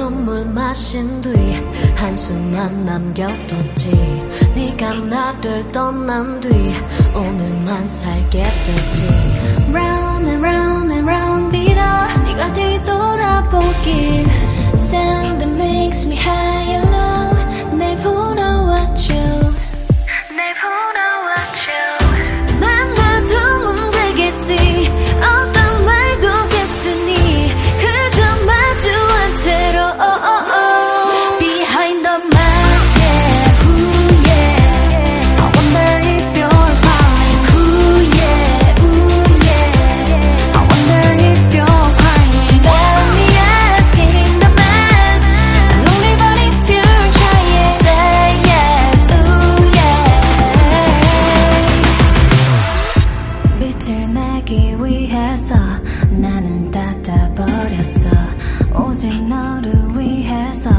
한숨을 마신 뒤 한숨만 남겨뒀지 네가 나를 떠난 뒤 오늘만 살게 됐지. Round and round and round 빌어 네가 뒤돌아보길 Send me 찾기 위해서 나는 닫아버렸어. 오직 너를 위해서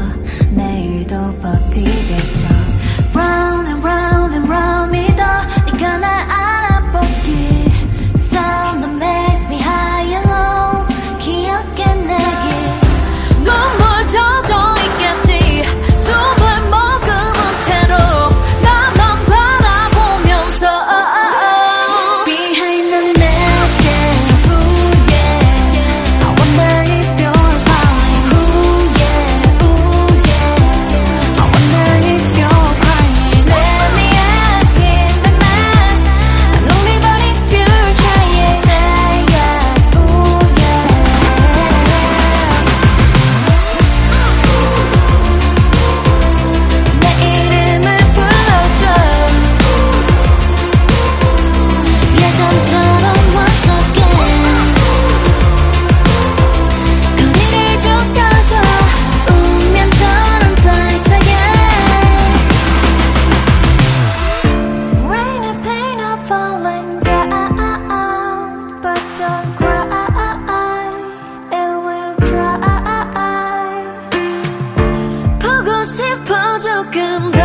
싶어 조금 더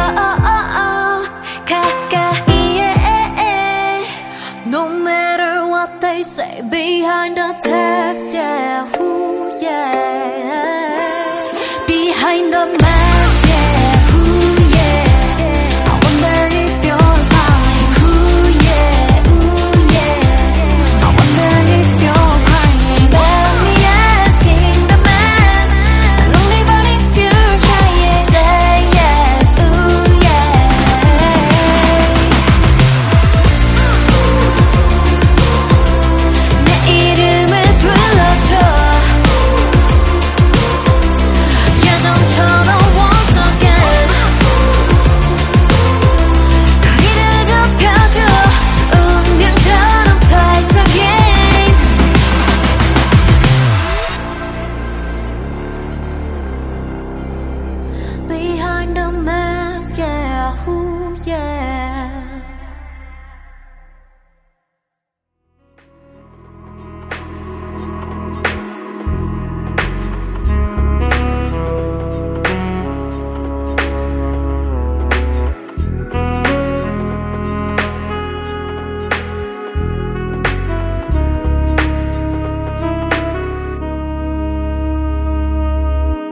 가까이에 No matter what they say behind the text yeah, ooh, yeah. Behind the mask behind a mask, yeah, who, yeah.